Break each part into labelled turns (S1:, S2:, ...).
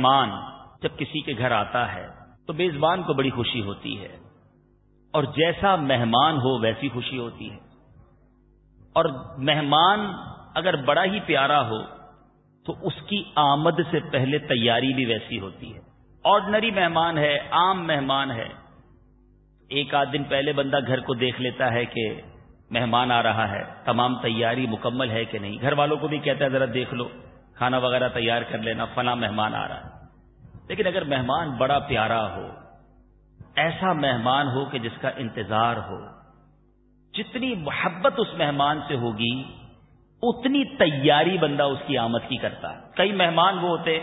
S1: مہمان جب کسی کے گھر آتا ہے تو میزبان کو بڑی خوشی ہوتی ہے اور جیسا مہمان ہو ویسی خوشی ہوتی ہے۔ اور مہمان اگر بڑا ہی پیارا ہو تو اس کی آمد سے پہلے تیاری بھی ویسی ہوتی ہے۔ آرڈنری مہمان ہے، عام مہمان ہے۔ ایک آدھ دن پہلے بندہ گھر کو دیکھ لیتا ہے کہ مہمان آ رہا ہے۔ تمام تیاری مکمل ہے کہ نہیں؟ گھر والوں کو بھی کہتا ہے، ذرا دیکھ لو، کھانا وغیرہ تیار کر لینا، فلاں مہمان آ رہا ہے۔ لیکن اگر مہمان بڑا پیارا ہو، ایسا مہمان ہو کہ جس کا انتظار ہو، جتنی محبت اس مہمان سے ہوگی، اتنی تیاری بندہ اس کی آمد کی کرتا ہے۔ کئی مہمان وہ ہوتے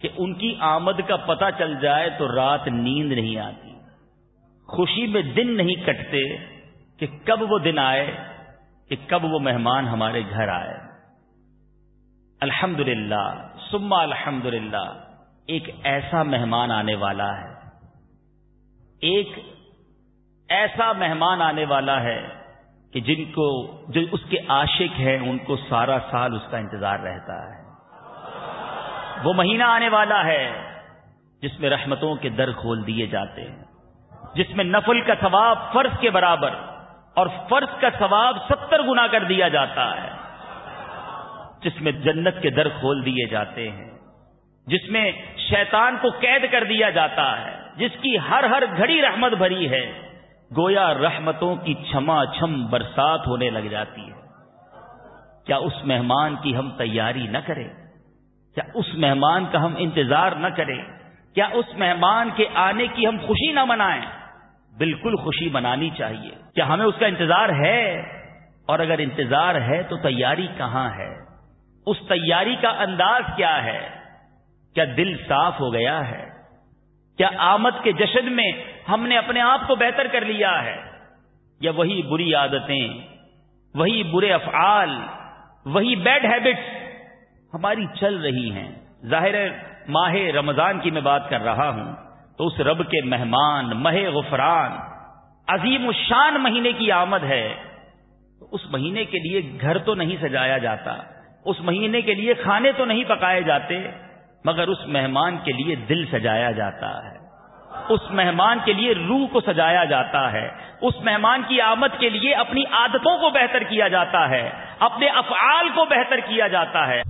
S1: کہ ان کی آمد کا پتہ چل جائے تو رات نیند نہیں آتی۔ خوشی میں دن نہیں کٹتے کہ کب وہ دن آئے، کہ کب وہ مہمان ہمارے گھر آئے۔ الحمد للہ سما الحمد للہ ایک ایسا مہمان آنے والا ہے۔ ایک ایسا مہمان آنے والا ہے کہ جن کو، جو اس کے عاشق ہیں، ان کو سارا سال اس کا انتظار رہتا ہے۔ وہ مہینہ آنے والا ہے جس میں رحمتوں کے در کھول دیے جاتے ہیں، جس میں نفل کا ثواب فرض کے برابر اور فرض کا ثواب ستر گنا کر دیا جاتا ہے، جس میں جنت کے در کھول دیے جاتے ہیں۔ جس میں شیطان کو قید کر دیا جاتا ہے، جس کی ہر ہر گھڑی رحمت بھری ہے، گویا رحمتوں کی چھما چھم برسات ہونے لگ جاتی ہے۔ کیا اس مہمان کی ہم تیاری نہ کریں؟ کیا اس مہمان کا ہم انتظار نہ کریں؟ کیا اس مہمان کے آنے کی ہم خوشی نہ منائیں؟ بالکل خوشی منانی چاہیے۔ کیا ہمیں اس کا انتظار ہے؟ اور اگر انتظار ہے تو تیاری کہاں ہے؟ اس تیاری کا انداز کیا ہے؟ کیا دل صاف ہو گیا ہے؟ کیا آمد کے جشن میں ہم نے اپنے آپ کو بہتر کر لیا ہے؟ یا وہی بری عادتیں، وہی برے افعال، وہی بیڈ ہیبٹس ہماری چل رہی ہیں؟ ظاہر ماہ رمضان کی میں بات کر رہا ہوں تو اس رب کے مہمان، مہ غفران، عظیم الشان مہینے کی آمد ہے۔ اس مہینے کے لیے گھر تو نہیں سجایا جاتا، اس مہینے کے لیے کھانے تو نہیں پکائے جاتے مگر اس مہمان کے لیے دل سجایا جاتا ہے۔ اس مہمان کے لیے روح کو سجایا جاتا ہے۔ اس مہمان کی آمد کے لیے اپنی عادتوں کو بہتر کیا جاتا ہے۔ اپنے افعال کو بہتر کیا جاتا ہے۔